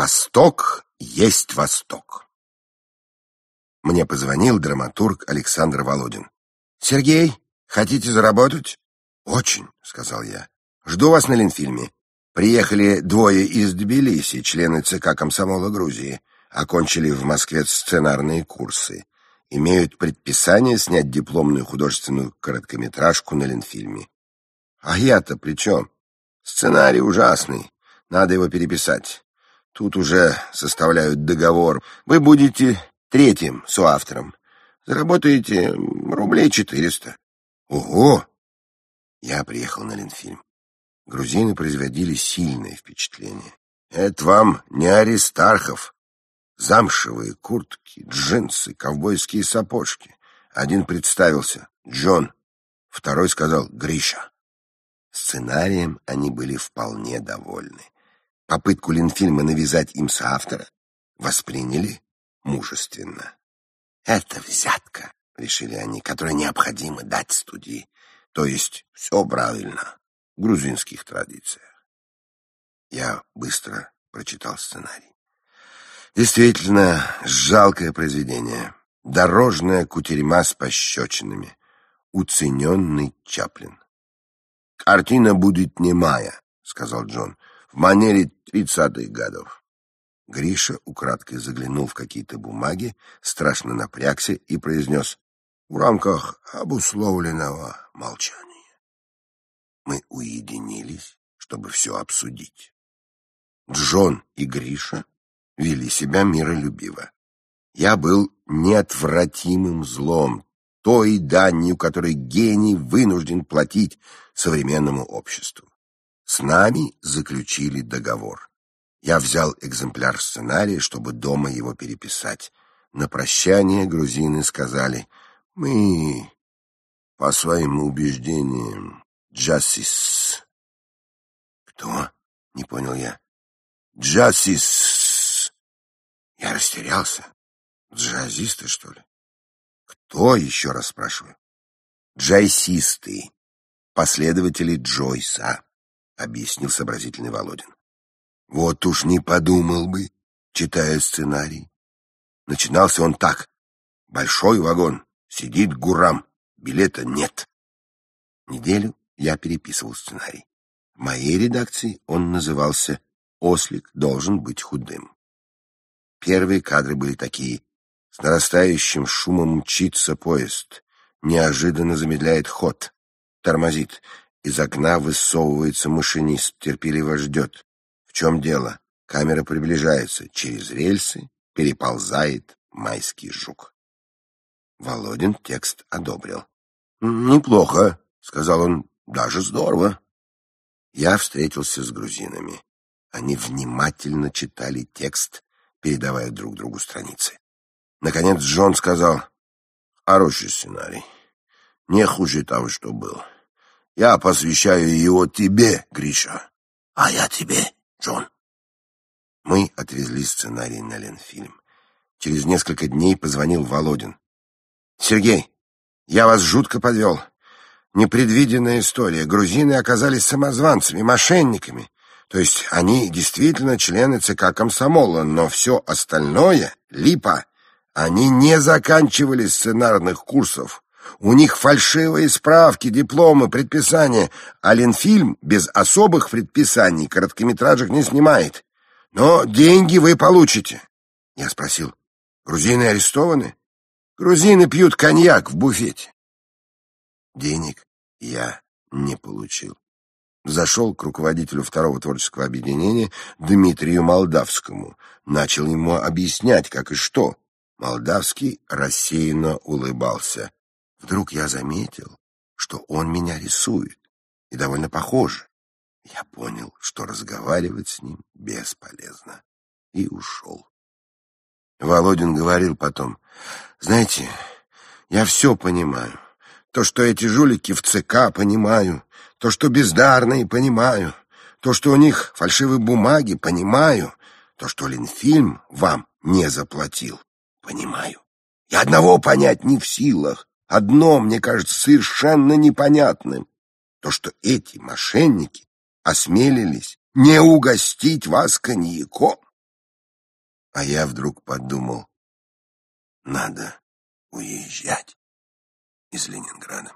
Восток есть Восток. Мне позвонил драматург Александр Володин. «Сергей, хотите заработать?» «Очень», — сказал я. «Жду вас на Ленфильме. Приехали двое из Тбилиси, члены ЦК комсомола Грузии. Окончили в Москве сценарные курсы. Имеют предписание снять дипломную художественную короткометражку на Ленфильме. А я-то при чем? Сценарий ужасный. Надо его переписать. Тут уже составляют договор. Вы будете третьим соавтором. Заработаете рублей четыреста. Ого! Я приехал на Ленфильм. Грузины производили сильное впечатление. Это вам не Аристархов. Замшевые куртки, джинсы, ковбойские сапожки. Один представился — Джон, второй сказал — Гриша. Сценарием они были вполне довольны. Попытку Ленфильма навязать им соавтора восприняли мужественно. «Это взятка», — решили они, — «которую необходимо дать студии. То есть все правильно в грузинских традициях». Я быстро прочитал сценарий. Действительно, жалкое произведение. Дорожная кутерьма с пощечинами. Уцененный Чаплин. «Картина будет немая», — сказал Джон в манере тридцатых годов. Гриша украдкой заглянул в какие-то бумаги, страшно напрягся и произнес «В рамках обусловленного молчания». Мы уединились, чтобы все обсудить. Джон и Гриша вели себя миролюбиво. Я был неотвратимым злом, той данью, которой гений вынужден платить современному обществу. С нами заключили договор. Я взял экземпляр сценария, чтобы дома его переписать. На прощание грузины сказали, мы по своим убеждениям джасис. Кто? Не понял я. Джасис. Я растерялся. Джазисты, что ли? Кто, еще раз спрашиваю? Джайсисты, последователи Джойса объяснил сообразительный Володин. Вот уж не подумал бы, читая сценарий. Начинался он так. Большой вагон, сидит Гурам, билета нет. Неделю я переписывал сценарий. В моей редакции он назывался «Ослик должен быть худым». Первые кадры были такие. С нарастающим шумом мчится поезд. Неожиданно замедляет ход. Тормозит. Из окна высовывается машинист, терпеливо ждет. В чем дело? Камера приближается. Через рельсы переползает майский жук. Володин текст одобрил. «Неплохо», — сказал он, — «даже здорово». Я встретился с грузинами. Они внимательно читали текст, передавая друг другу страницы. Наконец Джон сказал, «Хороший сценарий. Не хуже того, что был. Я посвящаю его тебе, Гриша, а я тебе, Джон. Мы отвезли сценарий на Ленфильм. Через несколько дней позвонил Володин. «Сергей, я вас жутко подвел. Непредвиденная история. Грузины оказались самозванцами, мошенниками. То есть они действительно члены ЦК комсомола, но все остальное — липа. Они не заканчивали сценарных курсов. У них фальшивые справки, дипломы, предписания, а Ленфильм без особых предписаний короткометражек не снимает. Но деньги вы получите. Я спросил, грузины арестованы? Грузины пьют коньяк в буфете. Денег я не получил. Зашел к руководителю второго творческого объединения Дмитрию Молдавскому. Начал ему объяснять, как и что. Молдавский рассеянно улыбался. Вдруг я заметил, что он меня рисует, и довольно похоже. Я понял, что разговаривать с ним бесполезно, и ушел. Володин говорил потом, «Знаете, я все понимаю. То, что эти жулики в ЦК, понимаю. То, что бездарные, понимаю. То, что у них фальшивые бумаги, понимаю. То, что Ленфильм вам не заплатил, понимаю. Я одного понять не в силах. Одно мне кажется совершенно непонятным. То, что эти мошенники осмелились не угостить вас коньяком. А я вдруг подумал, надо уезжать из Ленинграда.